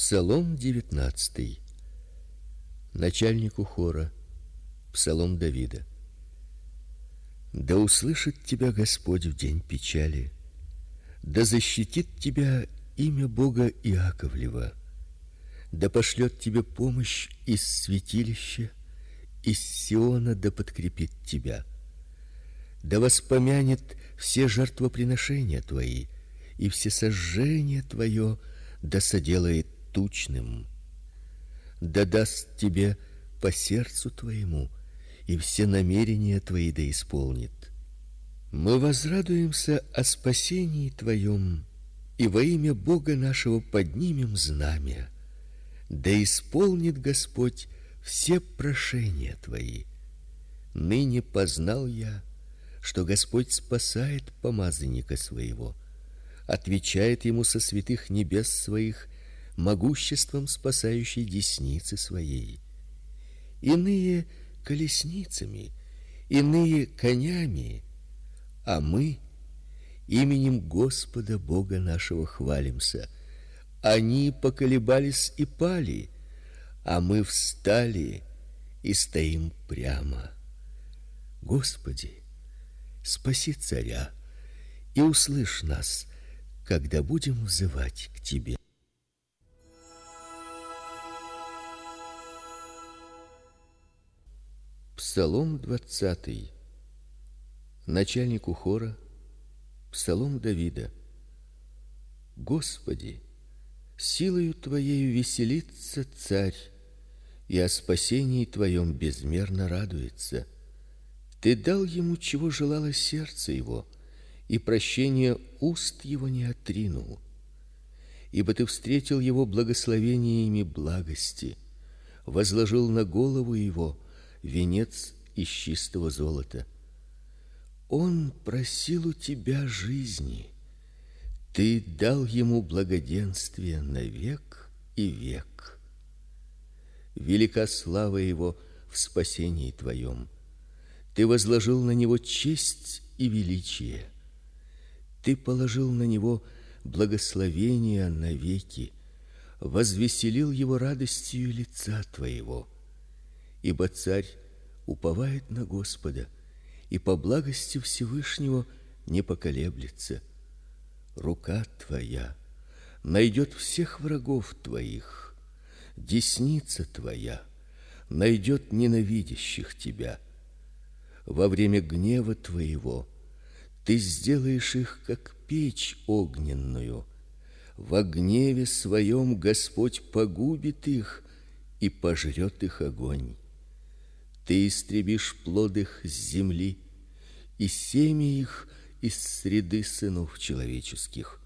Псалом 19. Начальнику хора. Псалом Давида. Да услышит тебя Господь в день печали. Да защитит тебя имя Бога Иаковлева. Да пошлет тебе помощь из святилища, из Сиона да подкрепит тебя. Да воспомянет все жертвоприношения твои, и все сожжения твое да соделает тучным. Да даст тебе по сердцу твоему, и все намерения твои да исполнит. Мы возрадуемся о спасении твоем, и во имя Бога нашего поднимем знамя. Да исполнит Господь все прошения твои. Ныне познал я, что Господь спасает помазанника своего, отвечает ему со святых небес своих могуществом спасающей десницы своей. Иные колесницами, иные конями, а мы именем Господа Бога нашего хвалимся. Они поколебались и пали, а мы встали и стоим прямо. Господи, спаси царя и услышь нас, когда будем взывать к тебе. Псалом 20. Начальнику хора Псалом Давида. Господи, силою твоею веселится царь, и о спасении твоем безмерно радуется. Ты дал ему чего желало сердце его, и прощение уст его не отринул. Ибо ты встретил его благословениями благости, возложил на голову его венец из чистого золота. Он просил у тебя жизни. Ты дал ему благоденствие на век и век. Велика слава его в спасении твоем. Ты возложил на него честь и величие. Ты положил на него благословение навеки, возвеселил его радостью лица твоего ибо царь уповает на Господа и по благости Всевышнего не поколеблется. Рука твоя найдет всех врагов твоих, десница твоя найдет ненавидящих тебя. Во время гнева твоего ты сделаешь их как печь огненную. Во гневе своем Господь погубит их и пожрет их огонь. Ты истребишь плод их с земли и семя их из среды сынов человеческих.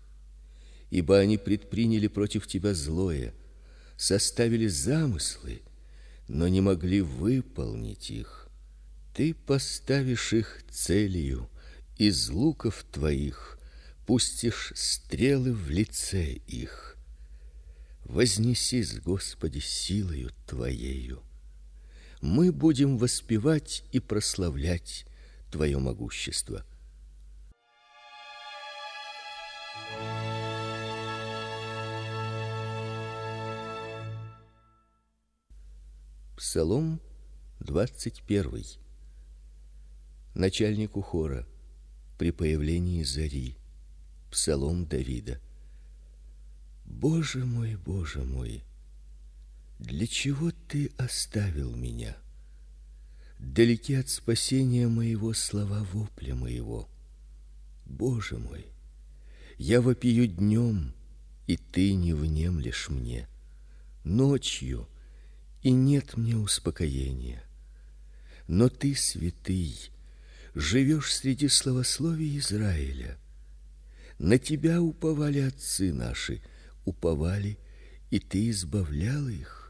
Ибо они предприняли против тебя злое, составили замыслы, но не могли выполнить их. Ты поставишь их целью, из луков твоих пустишь стрелы в лице их. Вознесись, Господи, силою твоею мы будем воспевать и прославлять твое могущество. Псалом 21. Начальнику хора при появлении зари. Псалом Давида. Боже мой, Боже мой, для чего ты оставил меня? Далеки от спасения моего слова вопля моего. Боже мой, я вопию днем, и ты не внемлешь мне. Ночью, и нет мне успокоения. Но ты святый, живешь среди славословий Израиля. На тебя уповали отцы наши, уповали, и ты избавлял их.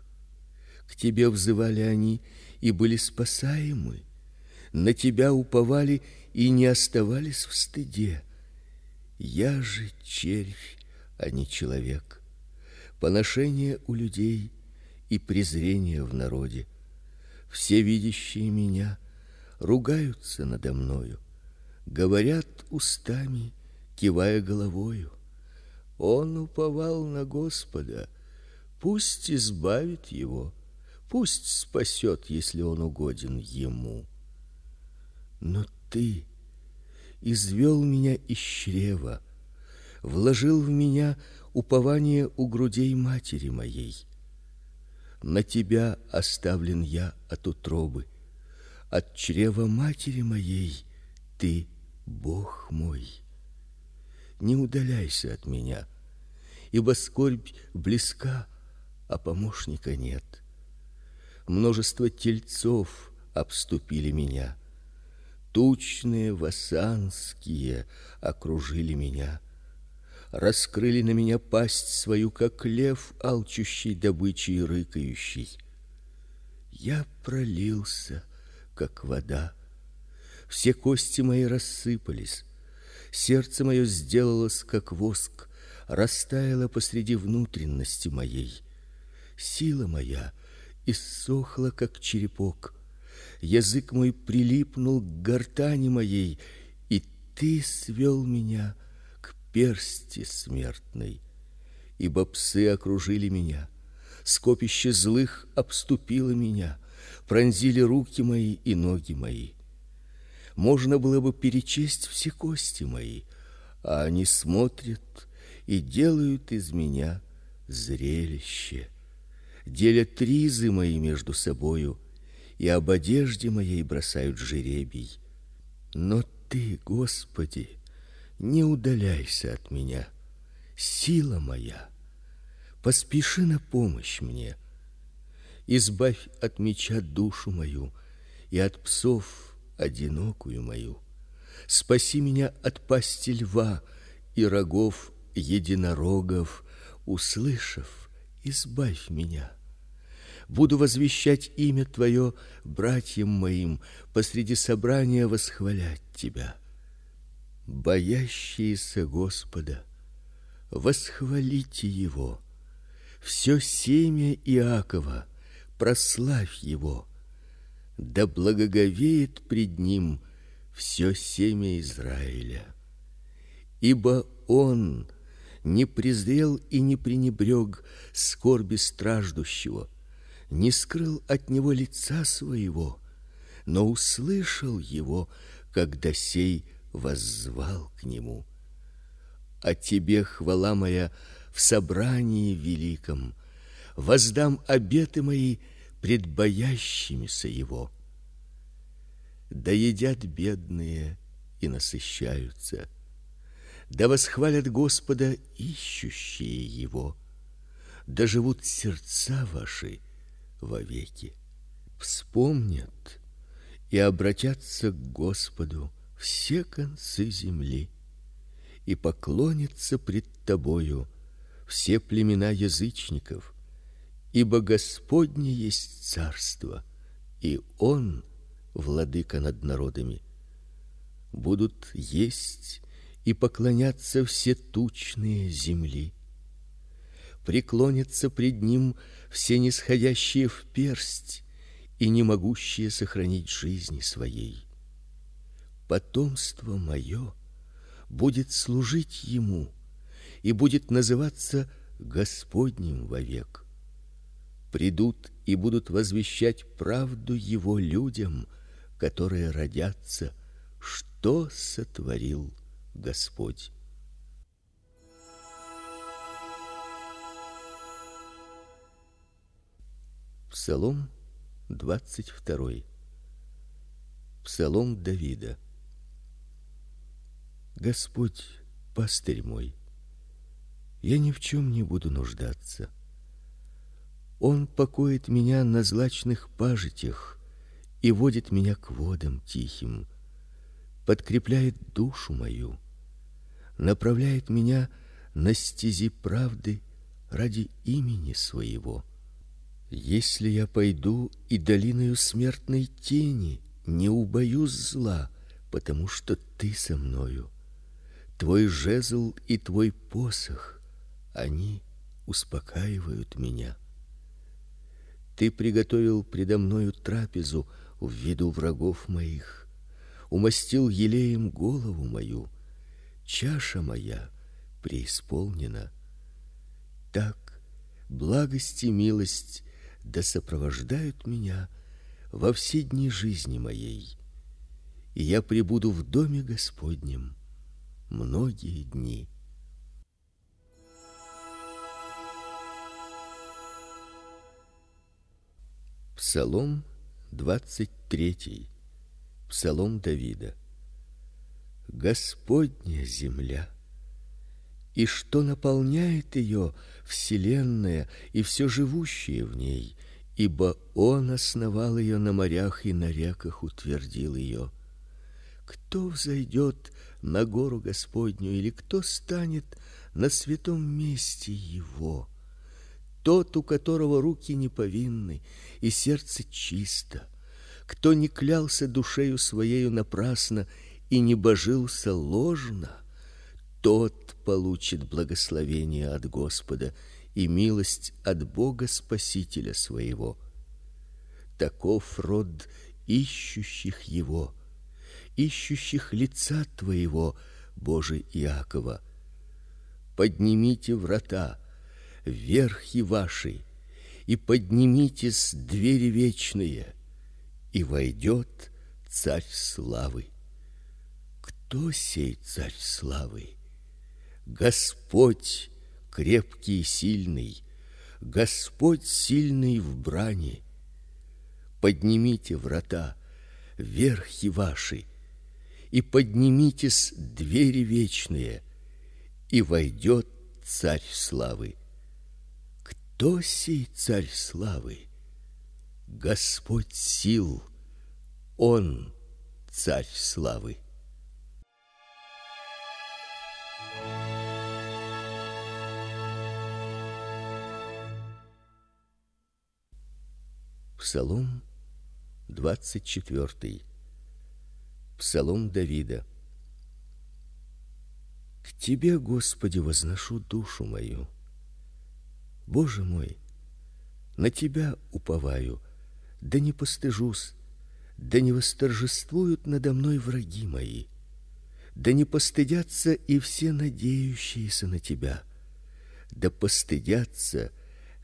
Тебе взывали они и были спасаемы. На тебя уповали и не оставались в стыде. Я же червь, а не человек. Поношение у людей и презрение в народе. Все видящие меня ругаются надо мною, говорят устами, кивая головою. Он уповал на Господа, Пусть избавит его, пусть спасет, если он угоден ему. Но ты извел меня из чрева, вложил в меня упование у грудей матери моей. На тебя оставлен я от утробы, от чрева матери моей ты, Бог мой. Не удаляйся от меня, ибо скорбь близка, а помощника нет. Множество тельцов обступили меня. Тучные васанские окружили меня раскрыли на меня пасть свою, как лев, алчущий добычи и рыкающий. Я пролился, как вода. Все кости мои рассыпались. Сердце мое сделалось как воск, растаяло посреди внутренности моей. Сила моя иссохла, как черепок. Язык мой прилипнул к гортани моей, и ты свел меня персти смертной. Ибо псы окружили меня, скопище злых обступило меня, пронзили руки мои и ноги мои. Можно было бы перечесть все кости мои, а они смотрят и делают из меня зрелище. Делят ризы мои между собою, и об одежде моей бросают жеребий. Но ты, Господи, не удаляйся от меня, сила моя. Поспеши на помощь мне. Избавь от меча душу мою и от псов одинокую мою. Спаси меня от пасти льва и рогов единорогов, услышав, избавь меня. Буду возвещать имя твое братьям моим, посреди собрания восхвалять тебя боящиеся Господа, восхвалите его. Все семя Иакова, прославь его. Да благоговеет пред ним все семя Израиля. Ибо он не презрел и не пренебрег скорби страждущего, не скрыл от него лица своего, но услышал его, когда сей воззвал к нему. А тебе хвала моя в собрании великом. Воздам обеты мои пред боящимися его. Да едят бедные и насыщаются. Да восхвалят Господа ищущие его. Да живут сердца ваши вовеки. Вспомнят и обратятся к Господу все концы земли, и поклонятся пред тобою все племена язычников, ибо Господне есть царство, и он владыка над народами. Будут есть и поклоняться все тучные земли. Преклонятся пред ним все нисходящие в персть и не могущие сохранить жизни своей потомство мое будет служить ему и будет называться Господним вовек. Придут и будут возвещать правду его людям, которые родятся, что сотворил Господь. Псалом двадцать второй. Псалом Давида. Господь, пастырь мой, я ни в чем не буду нуждаться. Он покоит меня на злачных пажитях и водит меня к водам тихим, подкрепляет душу мою, направляет меня на стези правды ради имени своего. Если я пойду и долиною смертной тени, не убоюсь зла, потому что ты со мною Твой жезл и твой посох, они успокаивают меня. Ты приготовил предо мною трапезу в виду врагов моих, умастил елеем голову мою, чаша моя преисполнена. Так благость и милость да сопровождают меня во все дни жизни моей. И я пребуду в доме Господнем многие дни. Псалом 23. Псалом Давида. Господня земля, и что наполняет ее вселенная и все живущее в ней, ибо он основал ее на морях и на реках утвердил ее. Кто взойдет на гору Господню или кто станет на святом месте его? Тот, у которого руки не повинны и сердце чисто, кто не клялся душею своею напрасно и не божился ложно, тот получит благословение от Господа и милость от Бога Спасителя своего. Таков род ищущих его, ищущих лица твоего, Боже Иакова. Поднимите врата, верхи ваши, и поднимитесь двери вечные, и войдет царь славы. Кто сей царь славы? Господь крепкий и сильный, Господь сильный в брани. Поднимите врата, верхи ваши, и поднимитесь двери вечные, и войдет царь славы. Кто сей царь славы? Господь сил, он царь славы. Псалом 24. Псалом Давида. К тебе, Господи, возношу душу мою. Боже мой, на тебя уповаю, да не постыжусь, да не восторжествуют надо мной враги мои, да не постыдятся и все надеющиеся на тебя, да постыдятся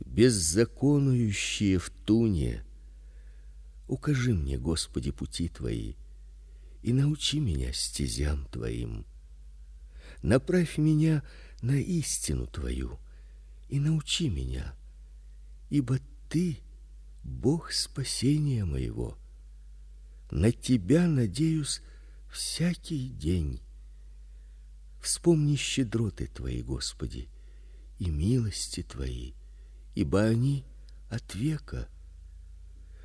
беззаконующие в туне, Укажи мне, Господи, пути твои и научи меня стезям твоим. Направь меня на истину твою и научи меня, ибо ты Бог спасения моего. На тебя надеюсь всякий день. Вспомни щедроты твои, Господи, и милости твои, ибо они от века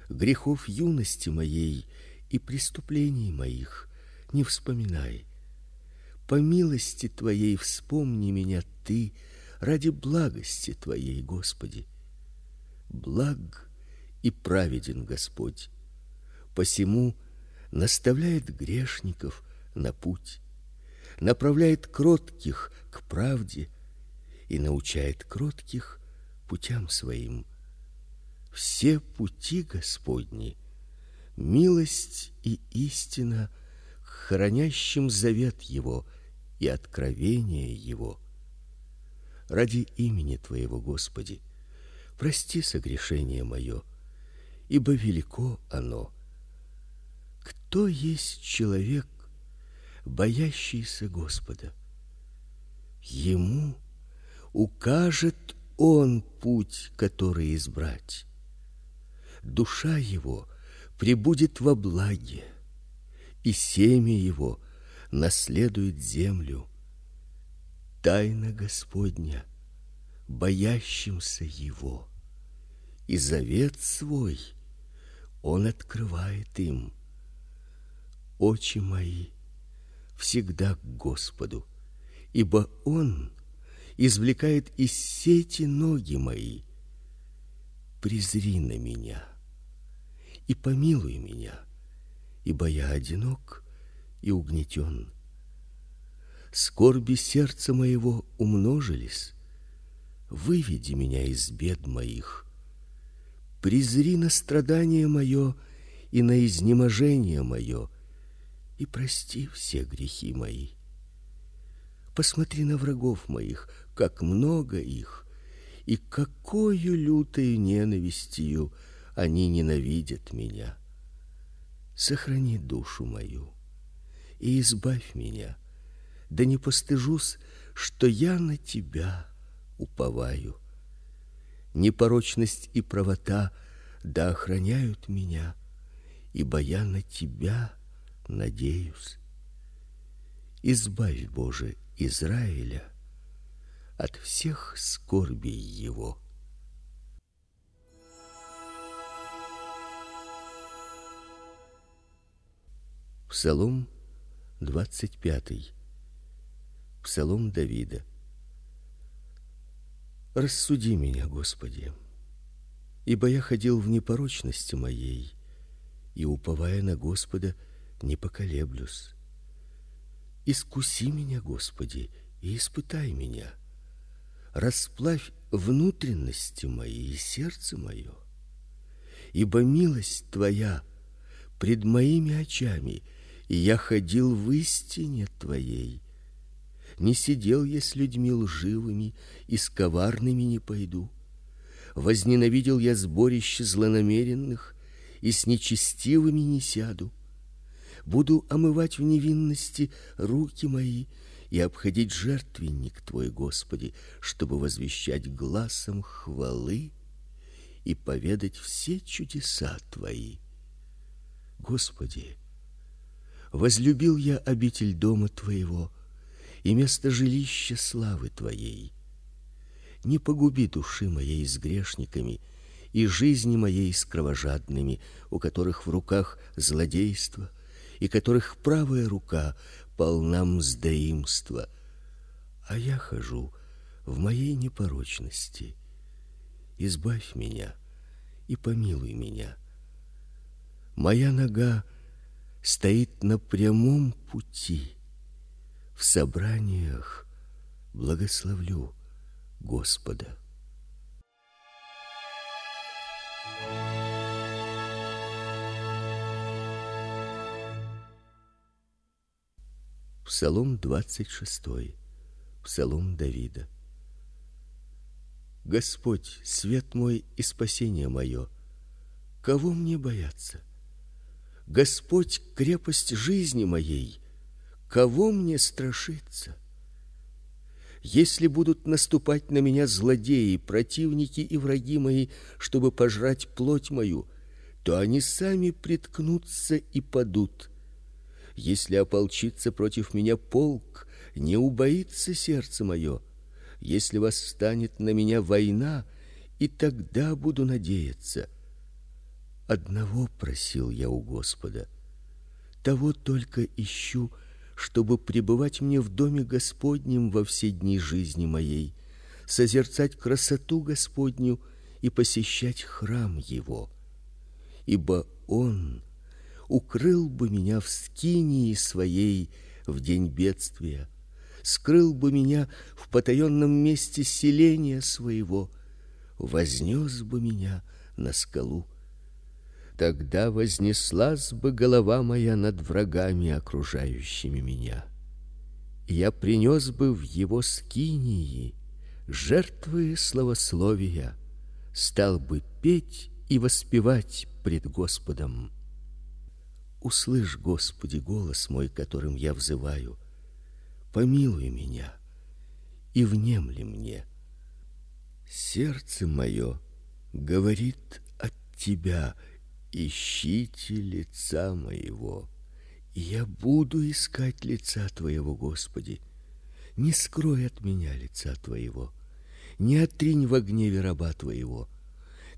грехов юности моей и преступлений моих не вспоминай. По милости твоей вспомни меня ты ради благости твоей, Господи. Благ и праведен Господь. Посему наставляет грешников на путь, направляет кротких к правде и научает кротких путям своим все пути Господни, милость и истина к хранящим завет его и откровение его. Ради имени твоего, Господи, прости согрешение мое, ибо велико оно. Кто есть человек, боящийся Господа? Ему укажет он путь, который избрать душа его пребудет во благе, и семя его наследует землю. Тайна Господня боящимся его, и завет свой он открывает им. Очи мои всегда к Господу, ибо он извлекает из сети ноги мои. Призри на меня и помилуй меня, ибо я одинок и угнетен. Скорби сердца моего умножились. Выведи меня из бед моих. Призри на страдание мое и на изнеможение мое, и прости все грехи мои. Посмотри на врагов моих, как много их, и какою лютой ненавистью они ненавидят меня. Сохрани душу мою и избавь меня, да не постыжусь, что я на тебя уповаю. Непорочность и правота да охраняют меня, ибо я на тебя надеюсь. Избавь, Боже, Израиля от всех скорбей его. Псалом двадцать пятый. Псалом Давида. Рассуди меня, Господи, ибо я ходил в непорочности моей, и уповая на Господа, не поколеблюсь. Искуси меня, Господи, и испытай меня. Расплавь внутренности мои и сердце мое. Ибо милость твоя пред моими очами, и я ходил в истине твоей не сидел я с людьми лживыми и с коварными не пойду. Возненавидел я сборище злонамеренных и с нечестивыми не сяду. Буду омывать в невинности руки мои и обходить жертвенник твой, Господи, чтобы возвещать гласом хвалы и поведать все чудеса твои. Господи, возлюбил я обитель дома твоего и место жилища славы твоей. Не погуби души моей с грешниками и жизни моей с кровожадными, у которых в руках злодейство, и которых правая рука полна мздоимства. А я хожу в моей непорочности. Избавь меня и помилуй меня. Моя нога стоит на прямом пути в собраниях благословлю Господа. Псалом двадцать шестой. Псалом Давида. Господь, свет мой и спасение мое, кого мне бояться? Господь крепость жизни моей, Кого мне страшиться? Если будут наступать на меня злодеи, противники и враги мои, чтобы пожрать плоть мою, то они сами приткнутся и падут. Если ополчится против меня полк, не убоится сердце мое. Если восстанет на меня война, и тогда буду надеяться. Одного просил я у Господа, того только ищу, чтобы пребывать мне в доме Господнем во все дни жизни моей, созерцать красоту Господню и посещать храм его. Ибо он укрыл бы меня в скинии своей в день бедствия, скрыл бы меня в потаенном месте селения своего, вознес бы меня на скалу Тогда вознеслась бы голова моя над врагами, окружающими меня. Я принес бы в его скинии жертвы славословия, стал бы петь и воспевать пред Господом. Услышь, Господи, голос мой, которым я взываю. Помилуй меня и внемли мне. Сердце мое говорит от тебя, ищите лица моего. И я буду искать лица твоего, Господи. Не скрой от меня лица твоего. Не отринь в гневе раба твоего.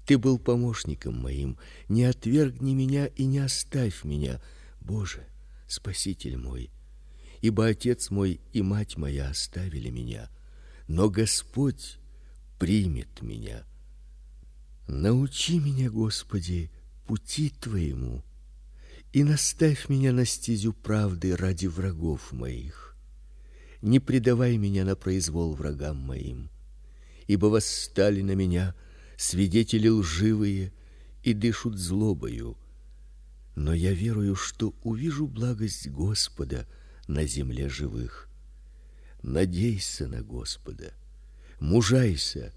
Ты был помощником моим, не отвергни меня и не оставь меня, Боже, спаситель мой. Ибо отец мой и мать моя оставили меня, но Господь примет меня. Научи меня, Господи, пути твоему и наставь меня на стезю правды ради врагов моих. Не предавай меня на произвол врагам моим, ибо восстали на меня свидетели лживые и дышут злобою. Но я верую, что увижу благость Господа на земле живых. Надейся на Господа, мужайся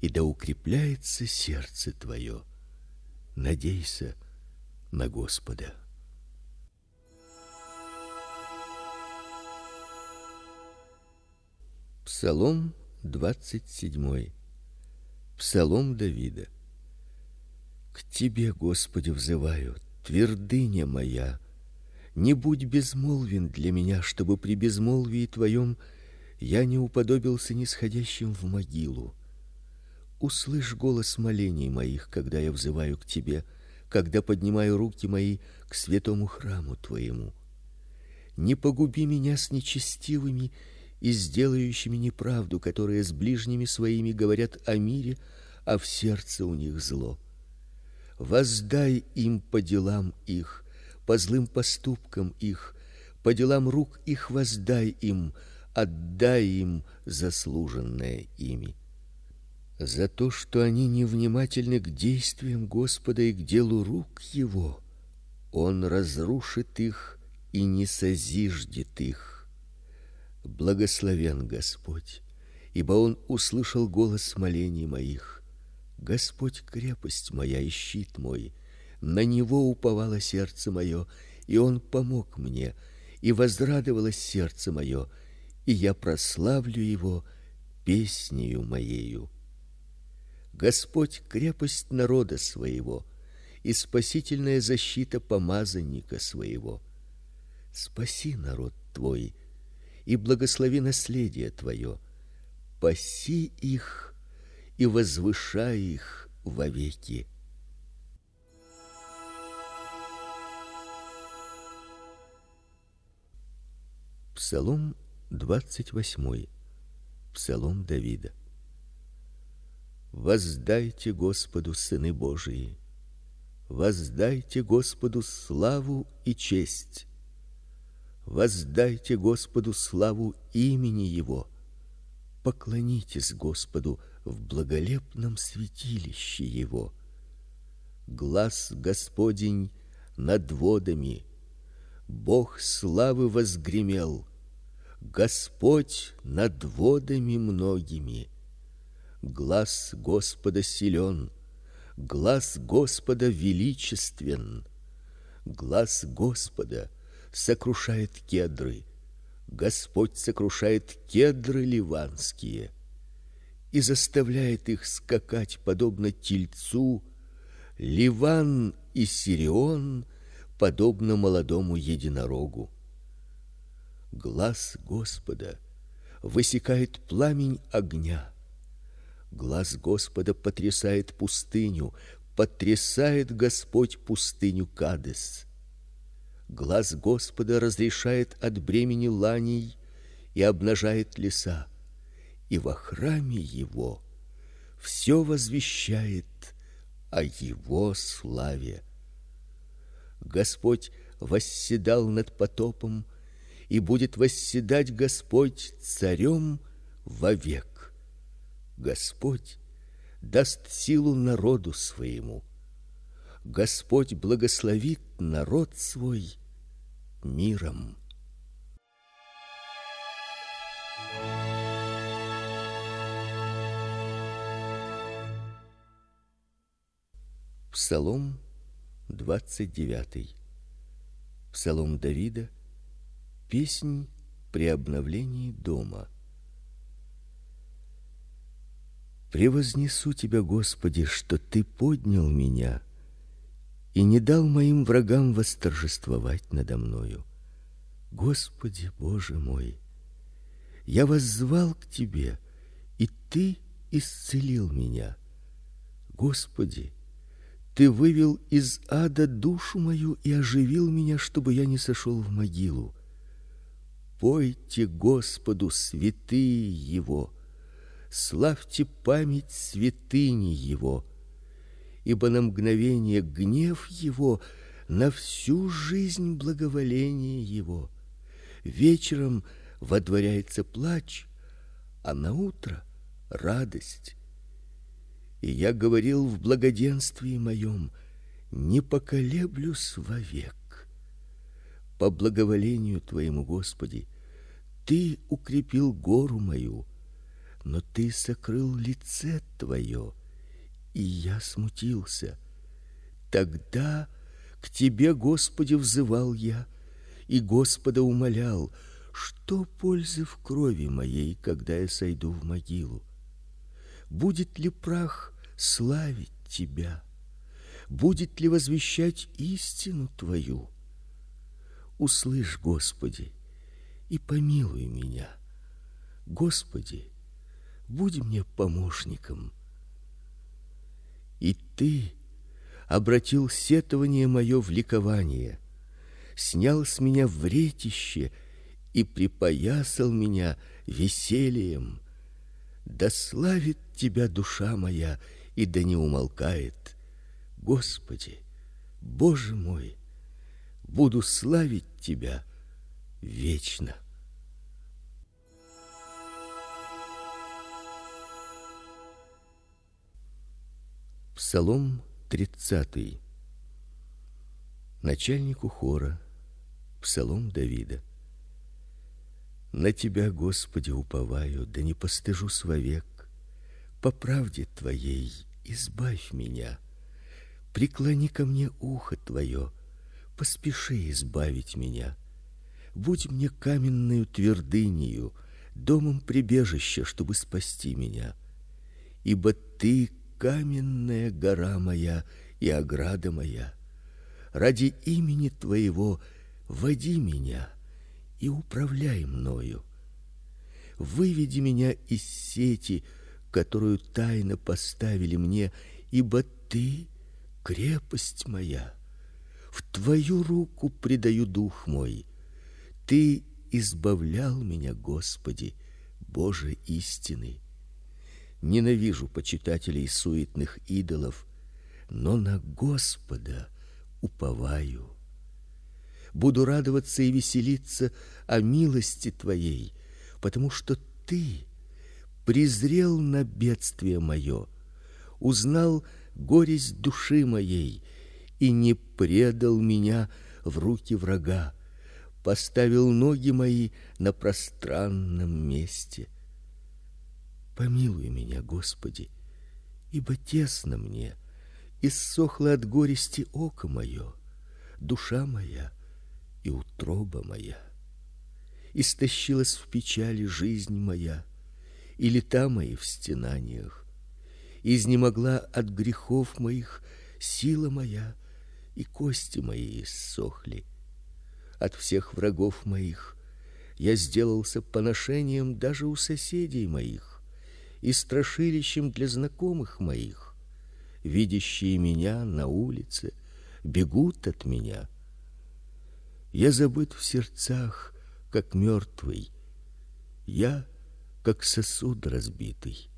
и да укрепляется сердце твое. Надейся на Господа. Псалом 27. Псалом Давида. К тебе, Господи, взываю, твердыня моя. Не будь безмолвен для меня, чтобы при безмолвии твоем я не уподобился нисходящим в могилу. Услышь голос молений моих, когда я взываю к тебе, когда поднимаю руки мои к святому храму твоему. Не погуби меня с нечестивыми и сделающими неправду, которые с ближними своими говорят о мире, а в сердце у них зло. Воздай им по делам их, по злым поступкам их, по делам рук их воздай им, отдай им заслуженное ими. За то, что они невнимательны к действиям Господа и к делу рук его, он разрушит их и не созиждет их. Благословен Господь, ибо он услышал голос молений моих. Господь крепость моя и щит мой, на него уповало сердце мое, и он помог мне, и возрадовалось сердце мое, и я прославлю его песнею моею. Господь крепость народа своего и спасительная защита помазанника своего. Спаси народ твой и благослови наследие твое. Паси их и возвышай их вовеки. Псалом 28. Псалом Давида. Воздайте Господу, сыны Божии. Воздайте Господу славу и честь. Воздайте Господу славу имени его. Поклонитесь Господу в благолепном святилище его. Глаз Господень над водами. Бог славы возгремел. Господь над водами многими. Глаз Господа силен, глаз Господа величествен. Глаз Господа сокрушает кедры. Господь сокрушает кедры ливанские и заставляет их скакать подобно тельцу. Ливан и Сирион подобно молодому единорогу глаз Господа высекает пламень огня. Глаз Господа потрясает пустыню, потрясает Господь пустыню Кадес. Глаз Господа разрешает от бремени ланей и обнажает леса, и во храме его все возвещает о его славе. Господь восседал над потопом, и будет восседать Господь царем вовек. Господь даст силу народу своему. Господь благословит народ свой миром. Псалом 29. Псалом Давида Песнь при обновлении дома. Превознесу тебя, Господи, что ты поднял меня и не дал моим врагам восторжествовать надо мною. Господи, Боже мой, я воззвал к тебе, и ты исцелил меня. Господи, ты вывел из ада душу мою и оживил меня, чтобы я не сошел в могилу. Пойте Господу святые его, славьте память святыни его, ибо на мгновение гнев его, на всю жизнь благоволение его. Вечером водворяется плач, а на утро радость. И я говорил в благоденствии моем: не поколеблюсь вовек. По благоволению твоему, Господи, ты укрепил гору мою. Но ты сокрыл лице твое, и я смутился. Тогда к тебе, Господи, взывал я, и Господа умолял: что пользы в крови моей, когда я сойду в могилу? Будет ли прах славить тебя? Будет ли возвещать истину твою? Услышь, Господи, и помилуй меня. Господи, будь мне помощником. И ты обратил сетование мое в ликование, снял с меня вретище и припоясал меня весельем. Да славит тебя душа моя и да не умолкает. Господи, Боже мой, буду славить тебя вечно. Псалом 30. Начальнику хора. Псалом Давида. На тебя, Господи, уповаю, да не постыжусь вовек. По правде твоей избавь меня. Преклони ко мне ухо твое, поспеши избавить меня. Будь мне каменной твердынею, домом прибежища, чтобы спасти меня. Ибо ты каменная гора моя и ограда моя. Ради имени твоего води меня и управляй мною. Выведи меня из сети, которую тайно поставили мне, ибо ты крепость моя. В твою руку предаю дух мой. Ты избавлял меня, Господи, Боже истины. Ненавижу почитателей суетных идолов, но на Господа уповаю. Буду радоваться и веселиться о милости твоей, потому что ты презрел на бедствие мое, узнал горесть души моей и не предал меня в руки врага, поставил ноги мои на пространном месте. Помилуй меня, Господи, ибо тесно мне, иссохло от горести око мое, душа моя и утроба моя. Истощилась в печали жизнь моя, и лета мои в стенаниях. Изнемогла от грехов моих сила моя, и кости мои иссохли. От всех врагов моих я сделался поношением даже у соседей моих и страшилищем для знакомых моих. Видящие меня на улице бегут от меня. Я забыт в сердцах, как мертвый. Я как сосуд разбитый.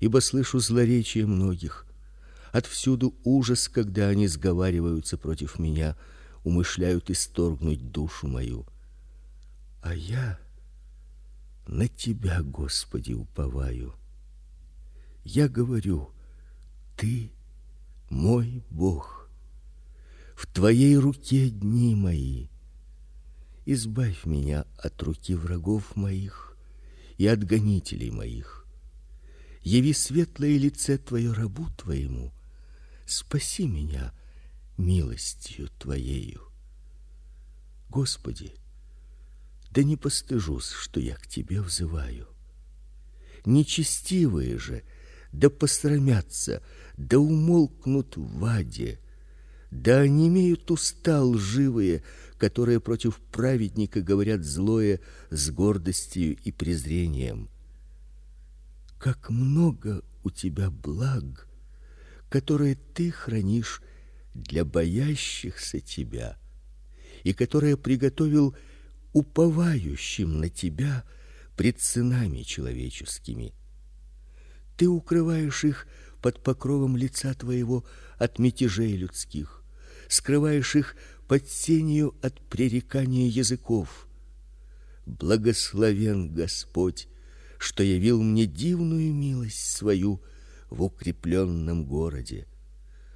Ибо слышу злоречие многих, отвсюду ужас, когда они сговариваются против меня, умышляют исторгнуть душу мою. А я на тебя, Господи, уповаю. Я говорю: ты мой Бог. В твоей руке дни мои. Избавь меня от руки врагов моих и от гонителей моих. Яви светлое лице твое рабу твоему. Спаси меня милостью твоею. Господи, да не постыжусь, что я к тебе взываю. Нечестивые же да посрамятся, да умолкнут в аде, да онемеют уста лживые, которые против праведника говорят злое с гордостью и презрением. Как много у тебя благ, которые ты хранишь для боящихся тебя, и которые приготовил уповающим на тебя пред сынами человеческими. Ты укрываешь их под покровом лица твоего от мятежей людских, скрываешь их под сенью от пререкания языков. Благословен Господь, что явил мне дивную милость свою в укрепленном городе.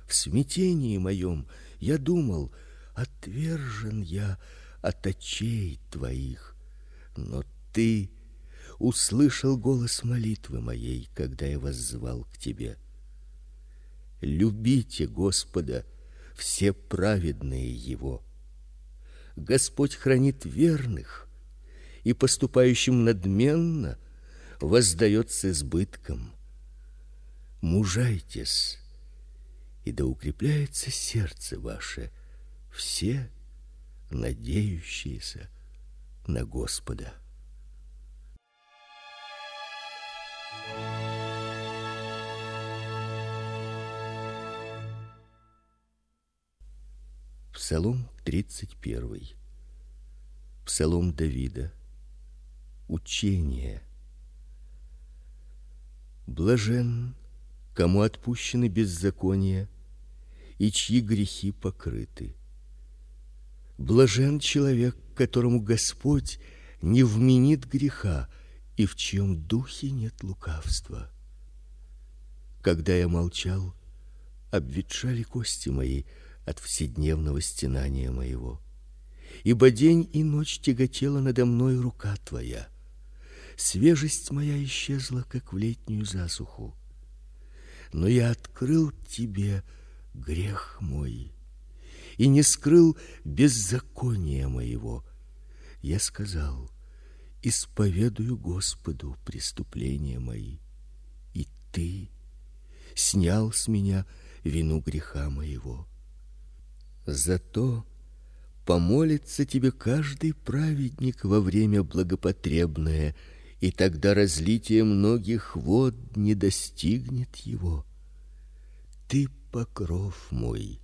В смятении моем я думал: отвержен я от очей твоих, но ты услышал голос молитвы моей, когда я воззвал к тебе. Любите Господа, все праведные его. Господь хранит верных, и поступающим надменно воздает с избытком. Мужайтесь, и да укрепляется сердце ваше, все надеющиеся на Господа. Псалом 31. Псалом Давида. Учение. Блажен, кому отпущены беззакония и чьи грехи покрыты. Блажен человек, которому Господь не вменит греха и в чьем духе нет лукавства. Когда я молчал, обветшали кости мои от вседневного стенания моего. Ибо день и ночь тяготела надо мной рука твоя. Свежесть моя исчезла, как в летнюю засуху. Но я открыл тебе грех мой и не скрыл беззакония моего. Я сказал: исповедую Господу преступления мои, и ты снял с меня вину греха моего. Зато помолится тебе каждый праведник во время благопотребное, и тогда разлитие многих вод не достигнет его. Ты покров мой.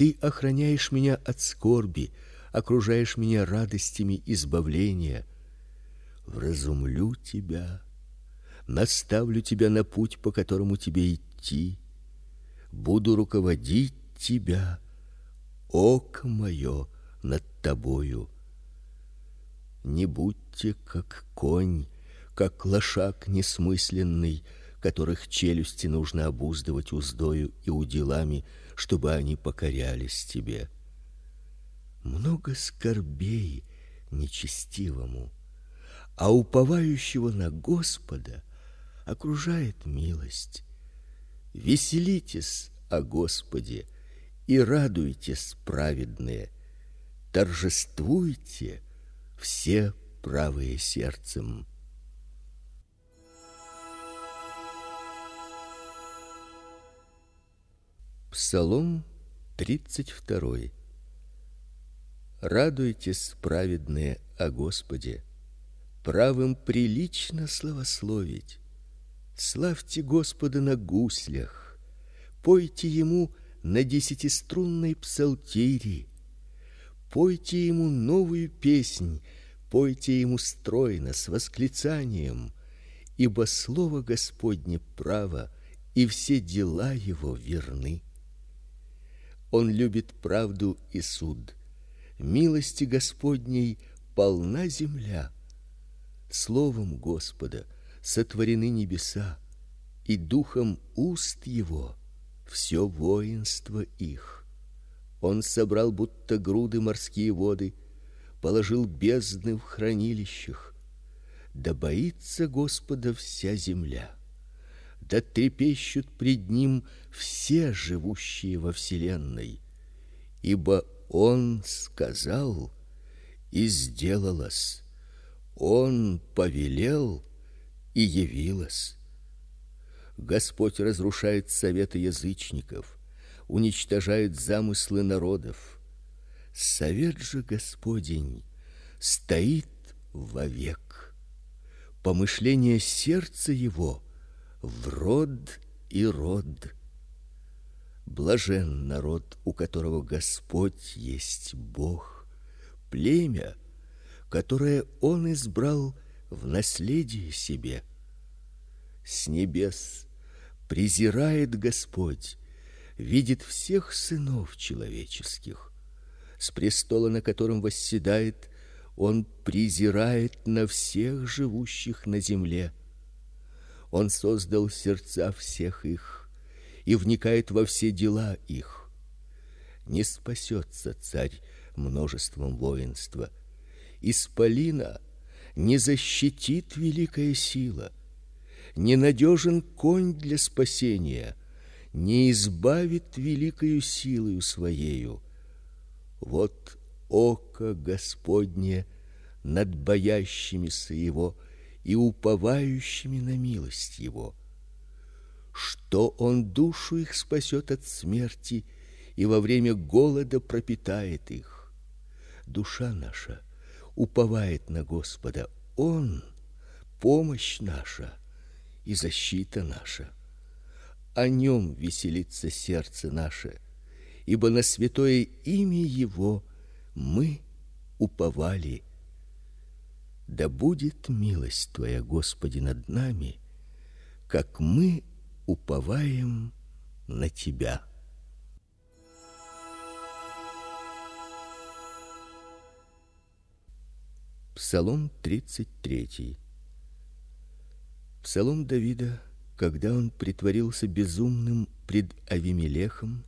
Ты охраняешь меня от скорби, окружаешь меня радостями избавления. Вразумлю тебя, наставлю тебя на путь, по которому тебе идти. Буду руководить тебя око мое над тобою. Не будьте как конь, как лошак несмысленный, которых челюсти нужно обуздывать уздою и уделами, чтобы они покорялись тебе. Много скорбей нечестивому, а уповающего на Господа окружает милость. Веселитесь о Господе, и радуйтесь, праведные, торжествуйте все правые сердцем. Псалом 32. Радуйтесь, праведные, о Господе. Правым прилично славословить. Славьте Господа на гуслях. Пойте ему на десятиструнной псалтире. Пойте ему новую песнь, пойте ему стройно с восклицанием, ибо слово Господне право, и все дела его верны. Он любит правду и суд. Милости Господней полна земля. Словом Господа сотворены небеса, и духом уст его все воинство их. Он собрал будто груды морские воды, положил бездны в хранилищах. Да боится Господа вся земля. Да трепещут пред ним все живущие во вселенной, ибо он сказал, и сделалось. Он повелел, и явилось. Господь разрушает советы язычников, уничтожает замыслы народов. Совет же Господень стоит вовек. Помышление сердца его в род и род. Блажен народ, у которого Господь есть Бог, племя, которое он избрал в наследие себе. С небес презирает Господь, видит всех сынов человеческих. С престола, на котором восседает, он презирает на всех живущих на земле. Он создал сердца всех их и вникает во все дела их. Не спасется царь множеством воинства. Исполина не защитит великая сила, не надежен конь для спасения, не избавит великою силою своею. Вот око Господне над боящимися его и уповающими на милость его. Что он душу их спасет от смерти и во время голода пропитает их. Душа наша уповает на Господа. Он помощь наша и защита наша. О нем веселится сердце наше, ибо на святое имя его мы уповали. Да будет милость твоя, Господи, над нами, как мы уповаем на тебя. Псалом 33. Псалом Давида, когда он притворился безумным пред Авимелехом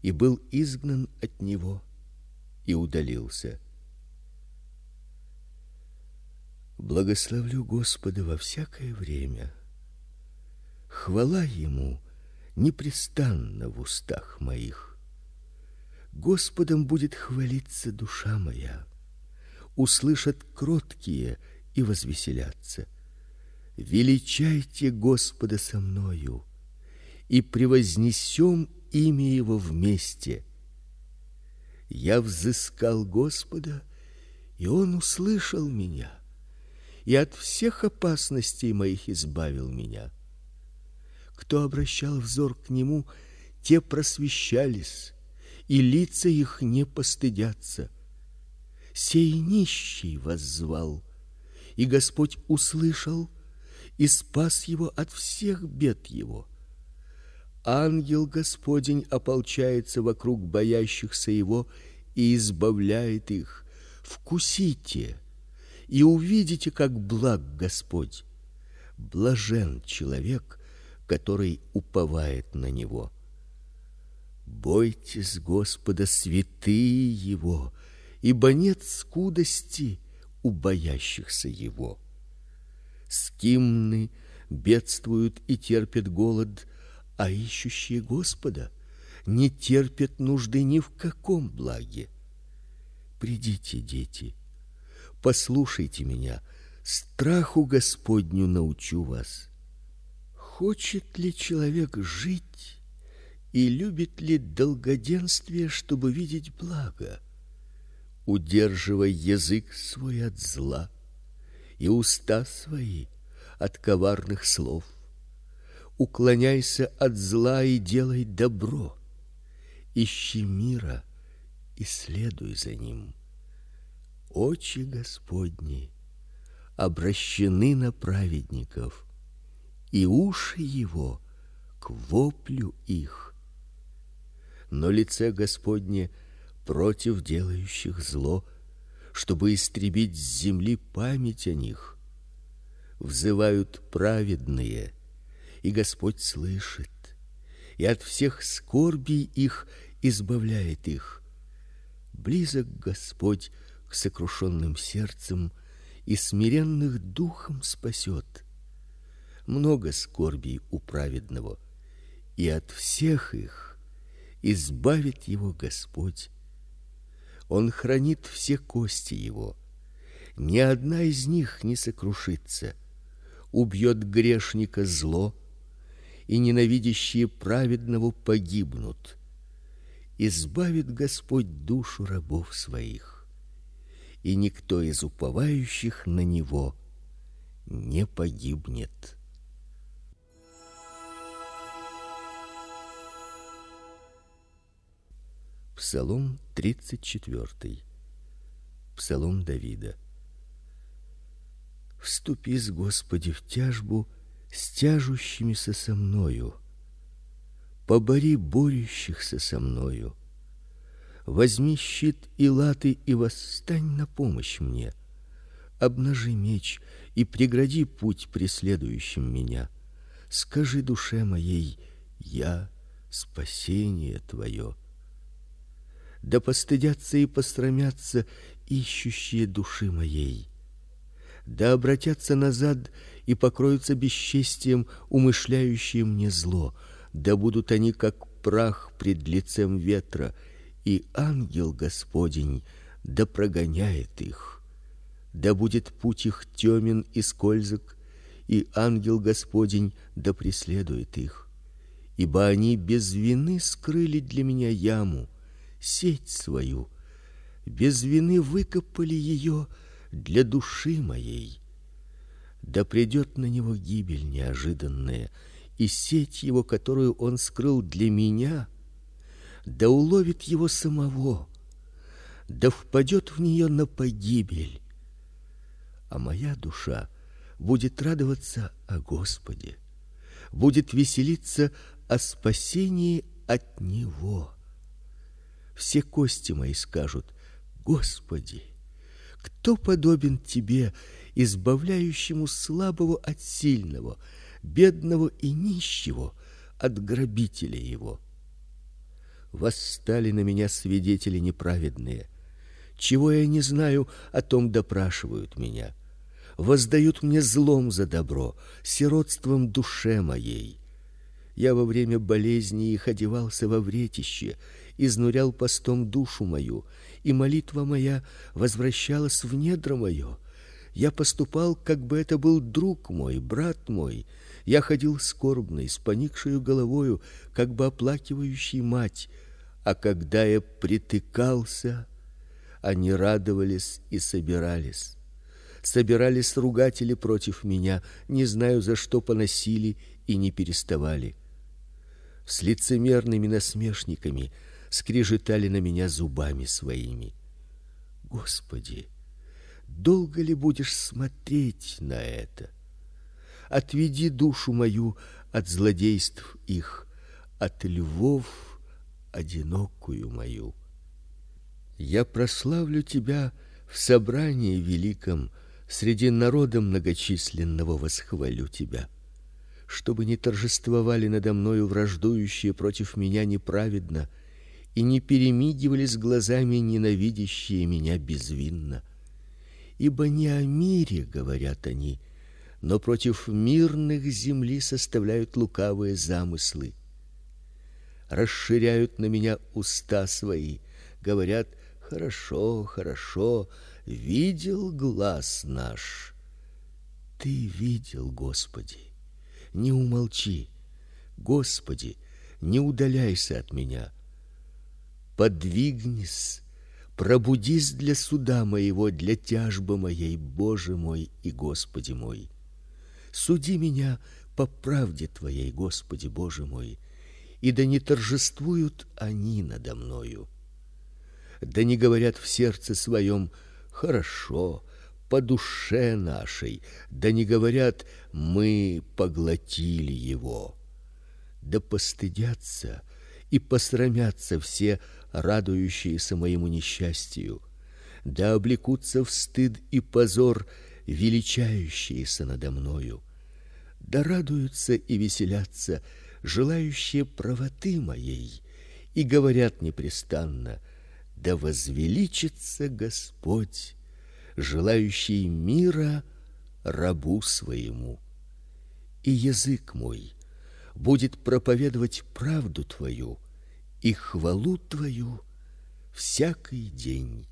и был изгнан от него и удалился. Благословлю Господа во всякое время. Хвала ему непрестанно в устах моих. Господом будет хвалиться душа моя. Услышат кроткие и возвеселятся. Величайте Господа со мною и превознесем имя его вместе. Я взыскал Господа, и он услышал меня и от всех опасностей моих избавил меня. Кто обращал взор к нему, те просвещались, и лица их не постыдятся. Сей нищий воззвал, и Господь услышал и спас его от всех бед его. Ангел Господень ополчается вокруг боящихся его и избавляет их. Вкусите и увидите, как благ Господь. Блажен человек, который уповает на него. Бойтесь Господа, святые его, ибо нет скудости у боящихся его. Скимны бедствуют и терпят голод, а ищущие Господа не терпят нужды ни в каком благе. Придите, дети, послушайте меня, страху Господню научу вас. Хочет ли человек жить и любит ли долгоденствие, чтобы видеть благо? Удерживай язык свой от зла и уста свои от коварных слов. Уклоняйся от зла и делай добро. Ищи мира и следуй за ним. Очи Господни обращены на праведников, и уши его к воплю их. Но лице Господне против делающих зло, чтобы истребить с земли память о них. Взывают праведные, и Господь слышит, и от всех скорбей их избавляет их. Близок Господь сокрушенным сердцем и смиренных духом спасет много скорбей у праведного, и от всех их избавит его Господь. Он хранит все кости его, ни одна из них не сокрушится. Убьет грешника зло, и ненавидящие праведного погибнут. Избавит Господь душу рабов своих, и никто из уповающих на него не погибнет. Псалом 34. Псалом Давида. Вступи с Господи в тяжбу с тяжущимися со мною. Побори борющихся со мною. Возьми щит и латы и восстань на помощь мне. Обнажи меч и прегради путь преследующим меня. Скажи душе моей: я спасение твое да постыдятся и посрамятся ищущие души моей. да обратятся назад и покроются бесчестием умышляющие мне зло, да будут они как прах пред лицем ветра, и ангел Господень да прогоняет их. Да будет путь их тёмен и скользок, и ангел Господень да преследует их. Ибо они без вины скрыли для меня яму, сеть свою, без вины выкопали ее для души моей. Да придет на него гибель неожиданная, и сеть его, которую он скрыл для меня, да уловит его самого, да впадет в нее на погибель. А моя душа будет радоваться о Господе, будет веселиться о спасении от него. Все кости мои скажут: Господи, кто подобен тебе, избавляющему слабого от сильного, бедного и нищего от грабителя его? Восстали на меня свидетели неправедные. Чего я не знаю, о том допрашивают меня. Воздают мне злом за добро, сиротством душе моей. Я во время болезни их одевался во вретище, изнурял постом душу мою, и молитва моя возвращалась в недра мое. Я поступал, как бы это был друг мой, брат мой. Я ходил скорбный, с поникшей головою, как бы оплакивающий мать. А когда я притыкался, они радовались и собирались. Собирались ругатели против меня, не знаю за что поносили и не переставали. С лицемерными насмешниками скрежетали на меня зубами своими. Господи, долго ли будешь смотреть на это? Отведи душу мою от злодейств их, от львов одинокую мою. Я прославлю тебя в собрании великом, среди народа многочисленного восхвалю тебя, чтобы не торжествовали надо мною враждующие против меня неправедно и не перемигивались глазами ненавидящие меня безвинно. Ибо не о мире говорят они, но против мирных земли составляют лукавые замыслы расширяют на меня уста свои, говорят: "Хорошо, хорошо, видел глаз наш". Ты видел, Господи. Не умолчи. Господи, не удаляйся от меня. Подвигнись, пробудись для суда моего, для тяжбы моей, Боже мой и Господи мой. Суди меня по правде твоей, Господи Боже мой и да не торжествуют они надо мною. Да не говорят в сердце своем: хорошо, по душе нашей, да не говорят: мы поглотили его. Да постыдятся и посрамятся все радующиеся моему несчастью. Да облекутся в стыд и позор величающиеся надо мною. Да радуются и веселятся желающие правоты моей, и говорят непрестанно: да возвеличится Господь, желающий мира рабу своему. И язык мой будет проповедовать правду твою и хвалу твою всякий день.